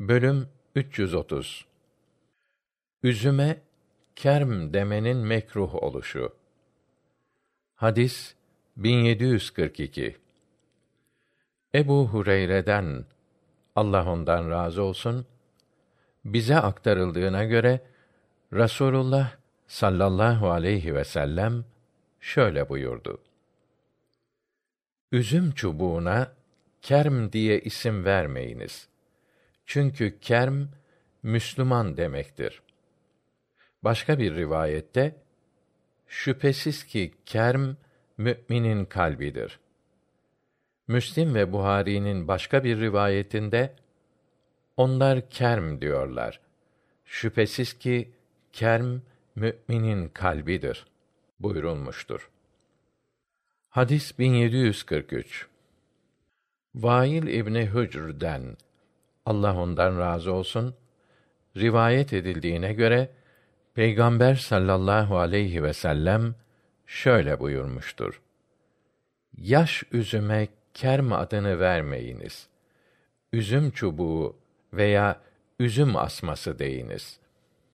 Bölüm 330 Üzüme kerm demenin mekruh oluşu. Hadis 1742. Ebu Hureyre'den Allah ondan razı olsun bize aktarıldığına göre Rasulullah sallallahu aleyhi ve sellem şöyle buyurdu. Üzüm çubuğuna kerm diye isim vermeyiniz. Çünkü kerm Müslüman demektir. Başka bir rivayette şüphesiz ki kerm müminin kalbidir. Müslim ve Buhari'nin başka bir rivayetinde onlar kerm diyorlar. Şüphesiz ki kerm müminin kalbidir buyurulmuştur. Hadis 1743 Vail İbni Hücr'den Allah ondan razı olsun rivayet edildiğine göre Peygamber sallallahu aleyhi ve sellem şöyle buyurmuştur. Yaş üzüme kerm adını vermeyiniz. Üzüm çubuğu veya üzüm asması deyiniz.